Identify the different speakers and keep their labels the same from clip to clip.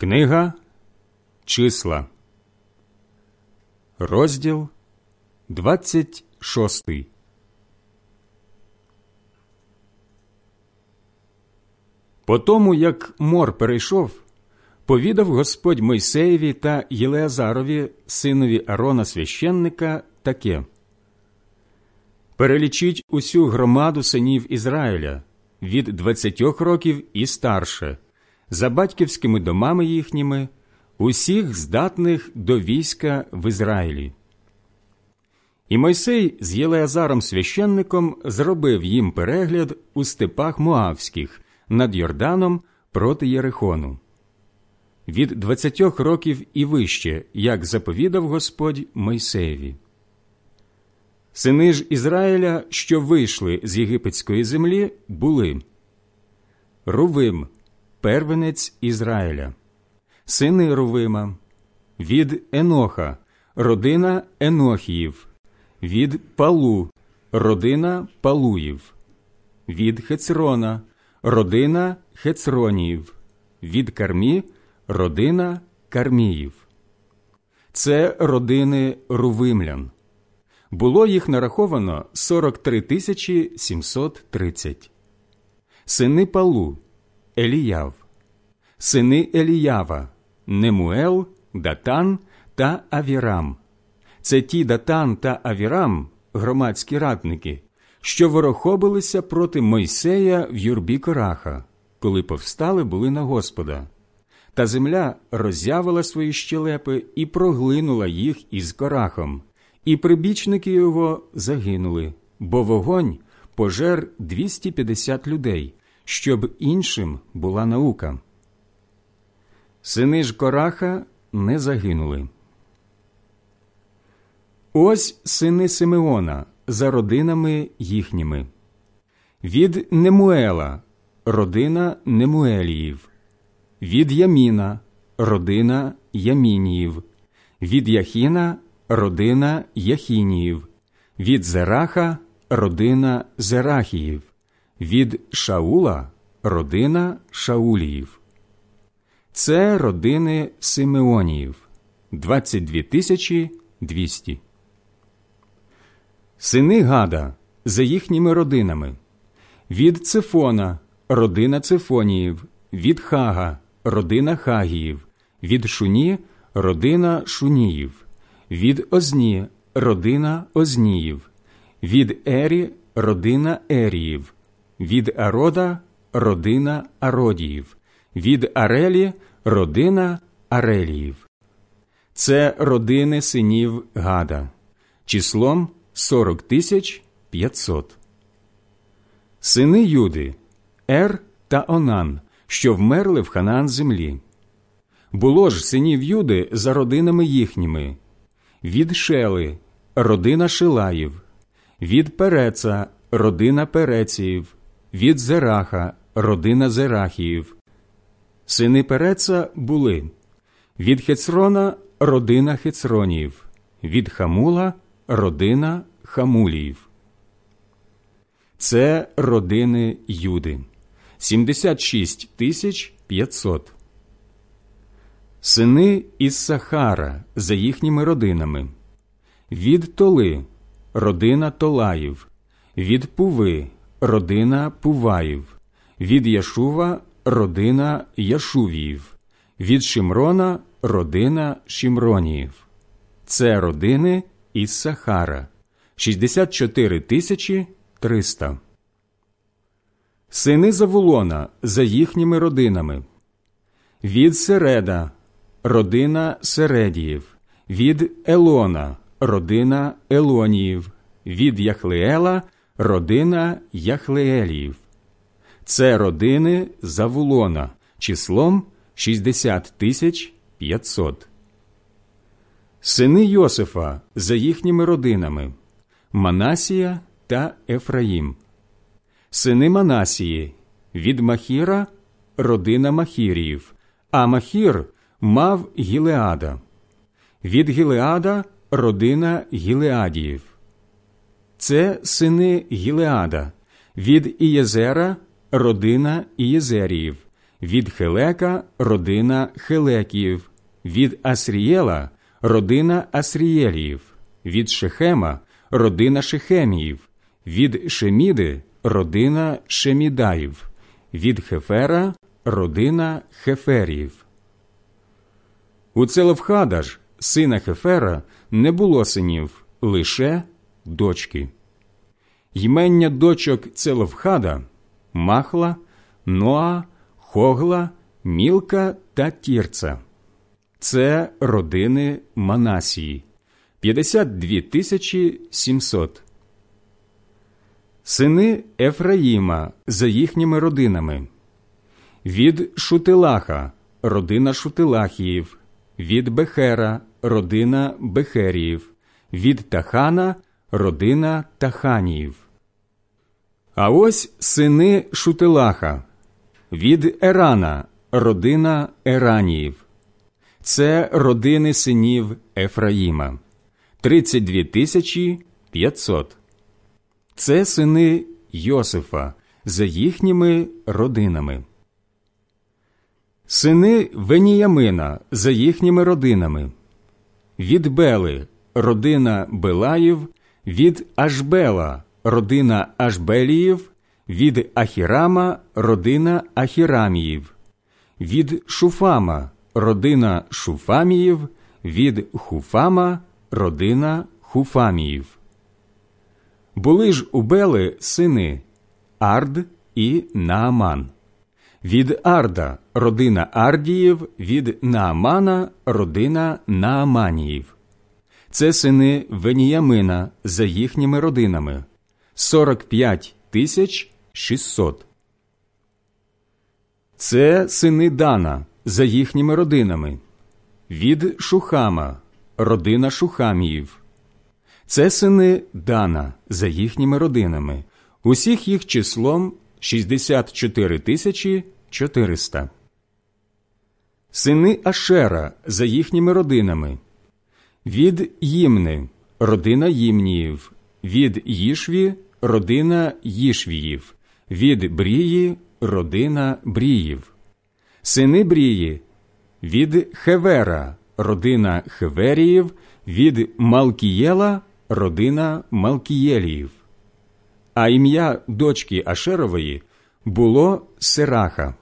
Speaker 1: Книга Числа, розділ 26. По тому, як мор перейшов, повідав Господь Мойсеєві та Єлеазарові, синові Арона священника, таке. Перелічіть усю громаду синів Ізраїля від двадцятьох років і старше за батьківськими домами їхніми, усіх здатних до війська в Ізраїлі. І Мойсей з Єлеазаром священником зробив їм перегляд у степах Моавських над Йорданом проти Єрихону. Від двадцятьох років і вище, як заповідав Господь Мойсеєві. Сини ж Ізраїля, що вийшли з єгипетської землі, були Рувим, первенець Ізраїля, сини Рувима, від Еноха, родина Енохіїв, від Палу, родина Палуїв, від Хецрона, родина Хецроніїв, від Кармі, родина Карміїв. Це родини Рувимлян. Було їх нараховано 43 тисячі 730. Сини Палу Еліяв, сини Еліява, Немуел, Датан та Авірам. Це ті Датан та Авірам, громадські радники, що ворохобилися проти Мойсея в юрбі Кораха, коли повстали були на Господа. Та земля роззявила свої щелепи і проглинула їх із корахом, і прибічники його загинули, бо вогонь пожер 250 людей щоб іншим була наука. Сини ж Кораха не загинули. Ось сини Симеона за родинами їхніми. Від Немуела родина Немуеліїв, від Яміна родина Ямініїв, від Яхіна родина Яхініїв, від Зераха родина Зерахіїв, від Шаула родина Шауліїв. Це родини Симеоніїв 22 тисячі 200. Сини Гада за їхніми родинами. Від Цифона родина Цифоніїв, від Хага родина Хагіїв, від Шуні родина Шуніїв, від Озні родина Озніїв, від Ері родина Еріїв, від Арода родина Ародіїв, від Арелі родина Ареліїв. Це родини синів Гада, числом 40 тисяч 500. Сини Юди Ер та Онан, що вмерли в Ханаан землі. Було ж синів Юди за родинами їхніми, від Шели, родина Шилаїв, від Переца, родина Переціїв, від Зераха, родина Зерахіїв. Сини Переца були від Хецрона родина Хецронів, від Хамула родина Хамуліїв. Це родини Юди 76 тисяч 500. Сини із Сахара за їхніми родинами. Від Толи родина Толаїв, від Пуви родина Пуваїв, від Яшува родина Яшувіїв, від Шимрона родина Шимроніїв. Це родини із Сахара 64 тисячі 300. Сини Завулона за їхніми родинами. Від Середа родина Середіїв, від Елона родина Елоніїв, від Яхлеела родина Яхлееліїв. Це родини Завулона числом 60 тисяч 500. Сини Йосифа за їхніми родинами Манасія та Ефраїм. Сини Манасії від Махіра родина Махіріїв, а Махір мав Гілеада. Від Гілеада родина Гілеадіїв. Це сини Гілеада, від Ієзера родина Ієзеріїв, від Хелека родина Хелекіїв, від Асрієла родина Асрієліїв, від Шехема родина Шехеміїв, від Шеміди родина Шемідаїв, від Хефера родина Хеферіїв. У Целовхада ж, сина Хефера, не було синів, лише дочки. Ймення дочок Целовхада Махла, Ноа, Хогла, Мілка та Тірца. Це родини Манасії 52 тисячі 700. Сини Ефраїма за їхніми родинами. Від Шутилаха родина Шутилахіїв, від Бехера родина Бехеріїв, від Тахана родина Таханіїв. А ось сини Шутилаха, від Ерана родина Ераніїв. Це родини синів Ефраїма 32 тисячі 500. Це сини Йосифа за їхніми родинами. Сини Веніямина за їхніми родинами. Від Бели родина Белаїв, від Ашбела родина Ашбеліїв, від Ахірама родина Ахіраміїв, від Шуфама родина Шуфаміїв, від Хуфама родина Хуфаміїв. Були ж у Бели сини Ард і Нааман. Від Арда родина Ардіїв, від Наамана родина Нааманіїв. Це сини Веніямина за їхніми родинами 45 тисяч 600. Це сини Дана за їхніми родинами. Від Шухама родина Шухаміїв. Це сини Дана за їхніми родинами. Усіх їх числом 64 тисячі 400. Сини Ашера за їхніми родинами. Від Їмни родина Їмніїв, від Їшві родина Їшвіїв, від Брії родина Бріїв. Сини Брії від Хевера родина Хеверіїв, від Малкієла родина Малкієліїв. А ім'я дочки Ашерової було Сераха.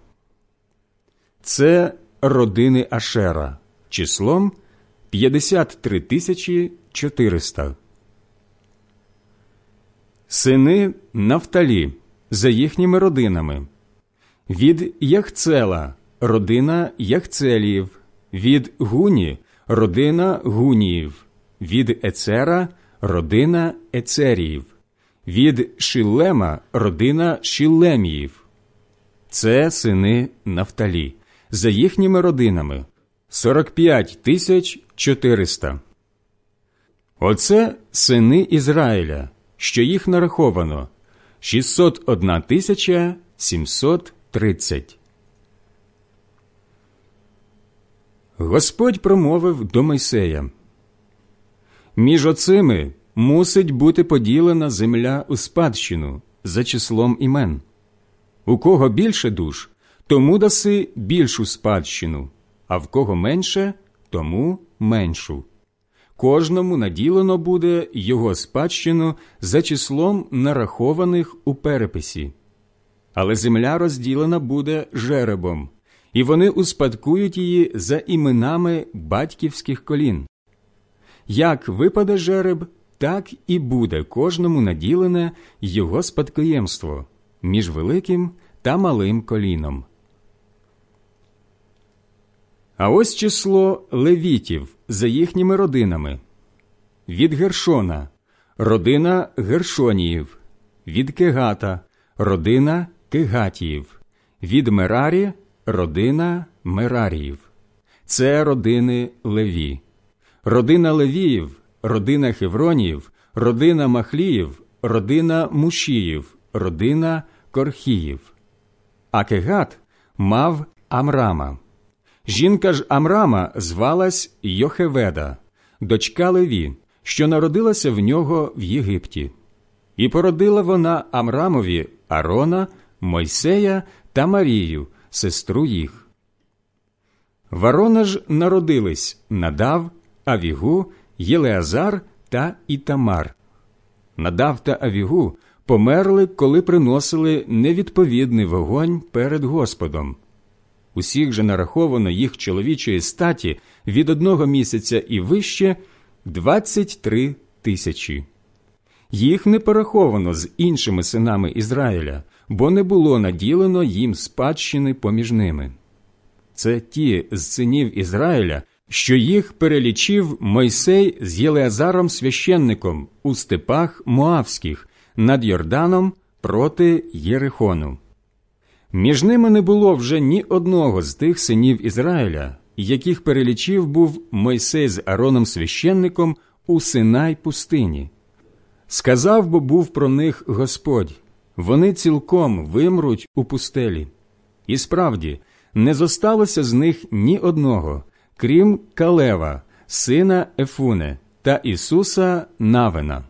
Speaker 1: Це родини Ашера числом 53 тисячі 400. Сини Нафталі за їхніми родинами. Від Яхцела родина Яхцеліїв, від Гуні родина Гуніїв, від Ецера родина Ецеріїв, від Шиллема родина Шиллеміїв. Це сини Нафталі за їхніми родинами 45 тисяч 400. Оце сини Ізраїля, що їх нараховано 601 тисяча 730. Господь промовив до Мойсея. Між оцими мусить бути поділена земля у спадщину за числом імен. У кого більше душ, тому даси більшу спадщину, а в кого менше, тому меншу. Кожному наділено буде його спадщину за числом нарахованих у переписі. Але земля розділена буде жеребом, і вони успадкують її за іменами батьківських колін. Як випаде жереб, так і буде кожному наділене його спадкоємство між великим та малим коліном. А ось число левітів за їхніми родинами. Від Гершона родина Гершоніїв, від Кегата родина Кегатіїв, від Мерарі родина Мераріїв. Це родини Леві. Родина Левіїв, родина Хевроніїв, родина Махліїв, родина Мушіїв, родина Корхіїв. А Кегат мав Амрама. Жінка ж Амрама звалась Йохеведа, дочка Леві, що народилася в нього в Єгипті. І породила вона Амрамові Арона, Мойсея та Марію, сестру їх. В Арона ж народились Надав, Авігу, Єлеазар та Ітамар. Надав та Авігу померли, коли приносили невідповідний вогонь перед Господом. Усіх же нараховано їх чоловічої статі від одного місяця і вище 23 тисячі. Їх не пораховано з іншими синами Ізраїля, бо не було наділено їм спадщини поміж ними. Це ті з синів Ізраїля, що їх перелічив Мойсей з Єлеазаром священником у степах Моавських над Йорданом проти Єрихону. Між ними не було вже ні одного з тих синів Ізраїля, яких перелічив був Мойсей з Ароном священником у Синай пустині. Сказав бо був про них Господь вони цілком вимруть у пустелі. І справді, не зосталося з них ні одного, крім Калева, сина Ефуне та Ісуса Навина.